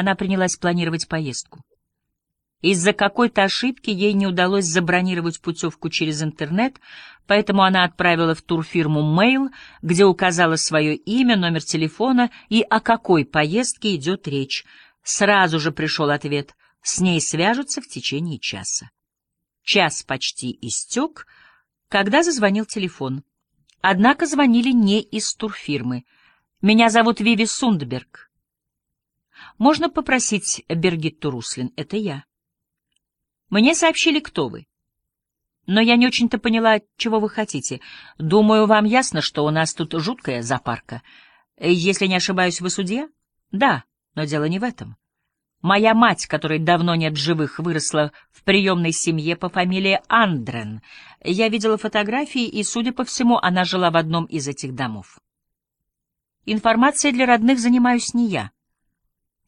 Она принялась планировать поездку. Из-за какой-то ошибки ей не удалось забронировать путевку через интернет, поэтому она отправила в турфирму мейл, где указала свое имя, номер телефона и о какой поездке идет речь. Сразу же пришел ответ — с ней свяжутся в течение часа. Час почти истек, когда зазвонил телефон. Однако звонили не из турфирмы. «Меня зовут Виви Сундберг». «Можно попросить Бергитту Руслин? Это я». Мне сообщили, кто вы. Но я не очень-то поняла, чего вы хотите. Думаю, вам ясно, что у нас тут жуткая запарка. Если не ошибаюсь, вы судья? Да, но дело не в этом. Моя мать, которой давно нет живых, выросла в приемной семье по фамилии Андрен. Я видела фотографии, и, судя по всему, она жила в одном из этих домов. Информацией для родных занимаюсь не я.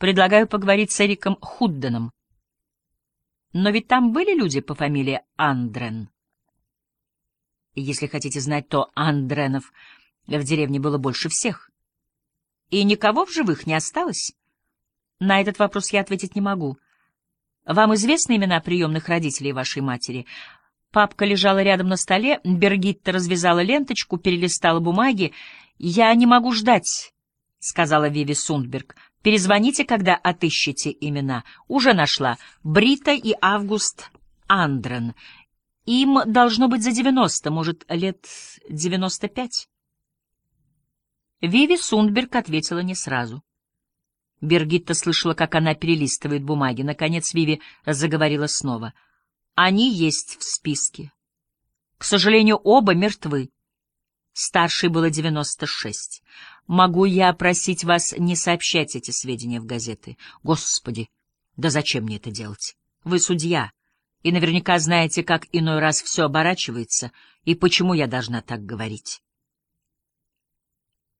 Предлагаю поговорить с Эриком Худденом. Но ведь там были люди по фамилии Андрен. Если хотите знать, то Андренов в деревне было больше всех. И никого в живых не осталось? На этот вопрос я ответить не могу. Вам известны имена приемных родителей вашей матери? Папка лежала рядом на столе, Бергитта развязала ленточку, перелистала бумаги. «Я не могу ждать», — сказала Виви Сундберг. Перезвоните, когда отыщете имена. Уже нашла. Брита и Август Андрен. Им должно быть за девяносто, может, лет девяносто пять. Виви Сундберг ответила не сразу. Бергитта слышала, как она перелистывает бумаги. Наконец Виви заговорила снова. Они есть в списке. К сожалению, оба мертвы. Старшей было девяносто шесть. Могу я просить вас не сообщать эти сведения в газеты? Господи, да зачем мне это делать? Вы судья, и наверняка знаете, как иной раз все оборачивается, и почему я должна так говорить.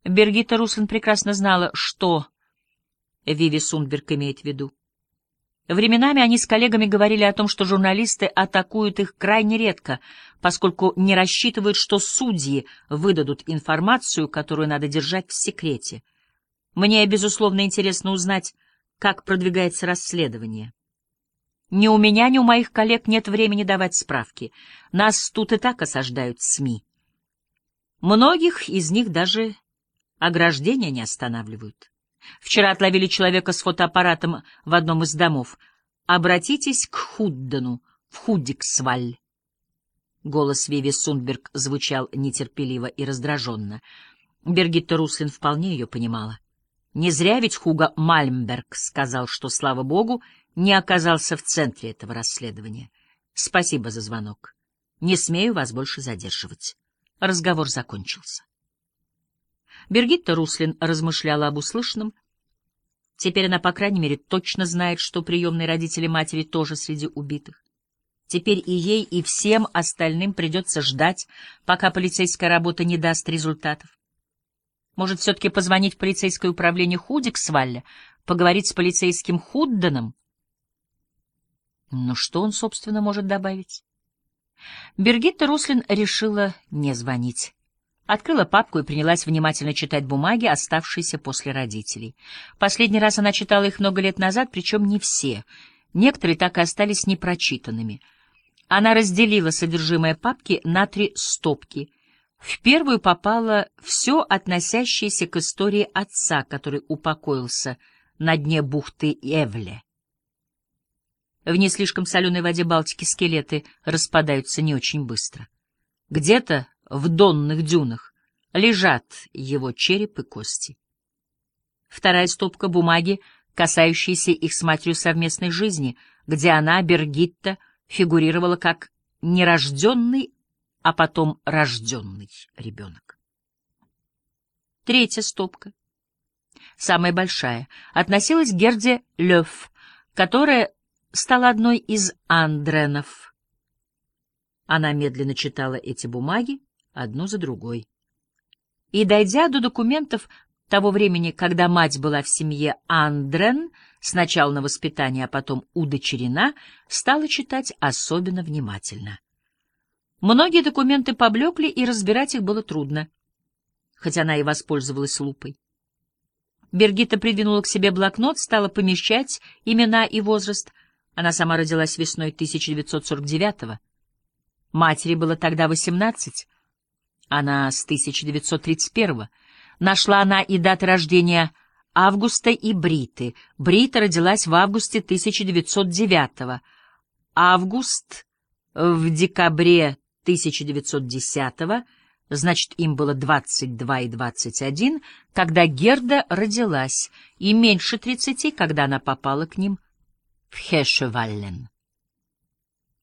Бергита Руслин прекрасно знала, что Виви Сунберг имеет в виду. Временами они с коллегами говорили о том, что журналисты атакуют их крайне редко, поскольку не рассчитывают, что судьи выдадут информацию, которую надо держать в секрете. Мне, безусловно, интересно узнать, как продвигается расследование. Ни у меня, ни у моих коллег нет времени давать справки. Нас тут и так осаждают СМИ. Многих из них даже ограждения не останавливают. Вчера отловили человека с фотоаппаратом в одном из домов. Обратитесь к Худдену в Худиксваль. Голос Виви Сундберг звучал нетерпеливо и раздраженно. Бергитта Руслин вполне ее понимала. Не зря ведь Хуга Мальмберг сказал, что, слава богу, не оказался в центре этого расследования. Спасибо за звонок. Не смею вас больше задерживать. Разговор закончился. Бергитта Руслин размышляла об услышанном. Теперь она, по крайней мере, точно знает, что приемные родители матери тоже среди убитых. Теперь и ей, и всем остальным придется ждать, пока полицейская работа не даст результатов. Может, все-таки позвонить в полицейское управление Худиксвалля, поговорить с полицейским Худденом? Но что он, собственно, может добавить? Бергитта Руслин решила не звонить. Открыла папку и принялась внимательно читать бумаги, оставшиеся после родителей. Последний раз она читала их много лет назад, причем не все. Некоторые так и остались непрочитанными. Она разделила содержимое папки на три стопки. В первую попало все, относящееся к истории отца, который упокоился на дне бухты Эвле. В не слишком соленой воде Балтики скелеты распадаются не очень быстро. Где-то в донных дюнах лежат его череп и кости. Вторая стопка бумаги, касающаяся их с матерью совместной жизни, где она, Бергитта, фигурировала как нерожденный, а потом рожденный ребенок. Третья стопка, самая большая, относилась к Герде Лёв, которая стала одной из Андренов. Она медленно читала эти бумаги, одну за другой. И, дойдя до документов того времени, когда мать была в семье Андрен, сначала на воспитание, а потом удочерена, стала читать особенно внимательно. Многие документы поблекли, и разбирать их было трудно, хотя она и воспользовалась лупой. Бергита придвинула к себе блокнот, стала помещать имена и возраст. Она сама родилась весной 1949-го. Матери было тогда 18. Она с 1931-го. Нашла она и даты рождения Августа и Бриты. Брита родилась в августе 1909-го. Август в декабре 1910-го, значит, им было 22 и 21, когда Герда родилась, и меньше 30, когда она попала к ним в Хешеваллен.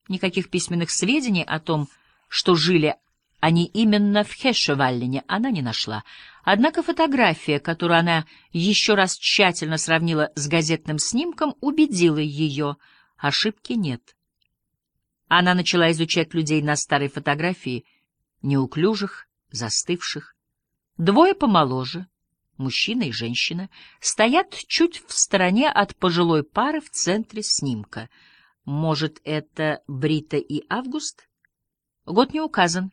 Никаких письменных сведений о том, что жили они именно в Хешеваллене, она не нашла. Однако фотография, которую она еще раз тщательно сравнила с газетным снимком, убедила ее. Ошибки нет. Она начала изучать людей на старой фотографии, неуклюжих, застывших. Двое помоложе, мужчина и женщина, стоят чуть в стороне от пожилой пары в центре снимка. Может, это Брита и Август? Год не указан.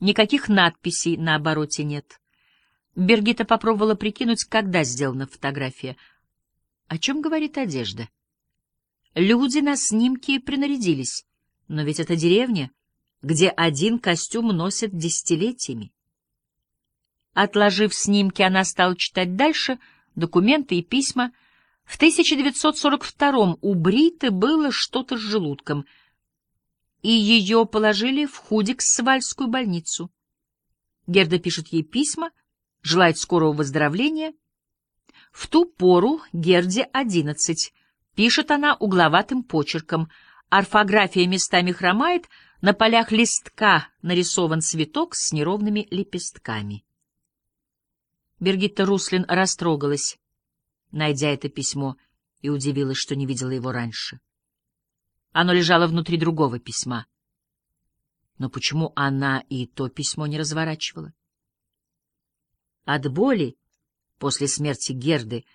Никаких надписей на обороте нет. Бергита попробовала прикинуть, когда сделана фотография. О чем говорит одежда? Люди на снимке принарядились. Но ведь это деревня, где один костюм носят десятилетиями. Отложив снимки, она стала читать дальше документы и письма. В 1942-м у Бриты было что-то с желудком, и ее положили в Худикс-Свальскую больницу. Герда пишет ей письма, желает скорого выздоровления. В ту пору Герде одиннадцать. Пишет она угловатым почерком — Орфография местами хромает, на полях листка нарисован цветок с неровными лепестками. Бергитта Руслин растрогалась, найдя это письмо, и удивилась, что не видела его раньше. Оно лежало внутри другого письма. Но почему она и то письмо не разворачивала? От боли после смерти Герды —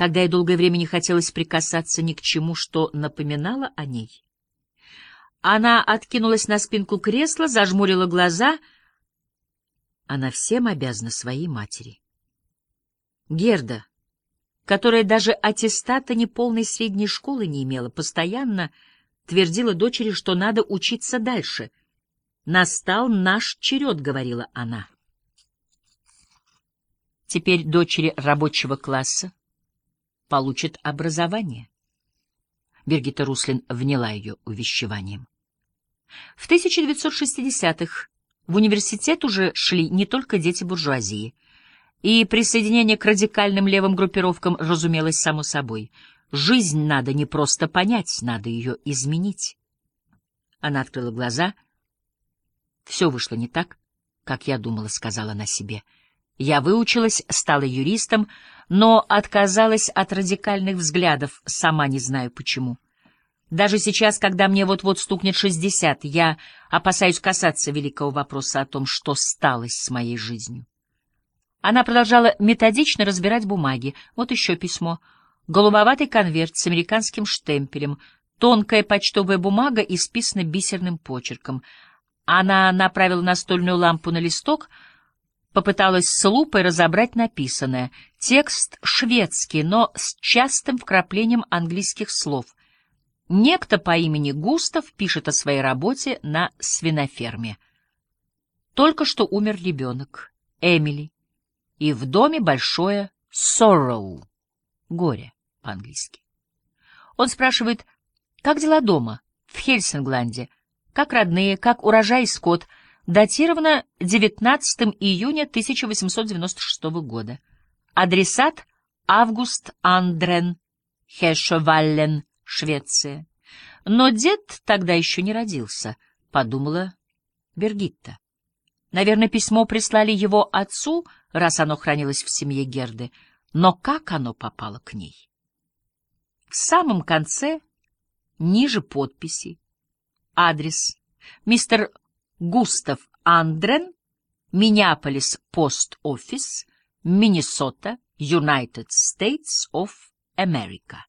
когда ей долгое время не хотелось прикасаться ни к чему, что напоминало о ней. Она откинулась на спинку кресла, зажмурила глаза. Она всем обязана своей матери. Герда, которая даже аттестата неполной средней школы не имела, постоянно твердила дочери, что надо учиться дальше. «Настал наш черед», — говорила она. Теперь дочери рабочего класса получит образование. Бергита Руслин вняла ее увещеванием. В 1960-х в университет уже шли не только дети буржуазии, и присоединение к радикальным левым группировкам разумелось само собой. Жизнь надо не просто понять, надо ее изменить. Она открыла глаза. Все вышло не так, как я думала, сказала она себе. Я выучилась, стала юристом, но отказалась от радикальных взглядов, сама не знаю почему. Даже сейчас, когда мне вот-вот стукнет шестьдесят, я опасаюсь касаться великого вопроса о том, что стало с моей жизнью. Она продолжала методично разбирать бумаги. Вот еще письмо. Голубоватый конверт с американским штемпелем, тонкая почтовая бумага, исписана бисерным почерком. Она направила настольную лампу на листок — попыталась с лупой разобрать написанное. Текст шведский, но с частым вкраплением английских слов. Некто по имени Густав пишет о своей работе на свиноферме. Только что умер ребенок, Эмили, и в доме большое sorrow, горе по-английски. Он спрашивает, как дела дома, в Хельсингланде, как родные, как урожай и скот — датировано 19 июня 1896 года. Адресат Август Андрен, Хешеваллен, Швеция. Но дед тогда еще не родился, подумала Бергитта. Наверное, письмо прислали его отцу, раз оно хранилось в семье Герды. Но как оно попало к ней? В самом конце, ниже подписи, адрес. Мистер Густав Андрен, Миннеаполис Пост Офис, Миннесота, United States of America.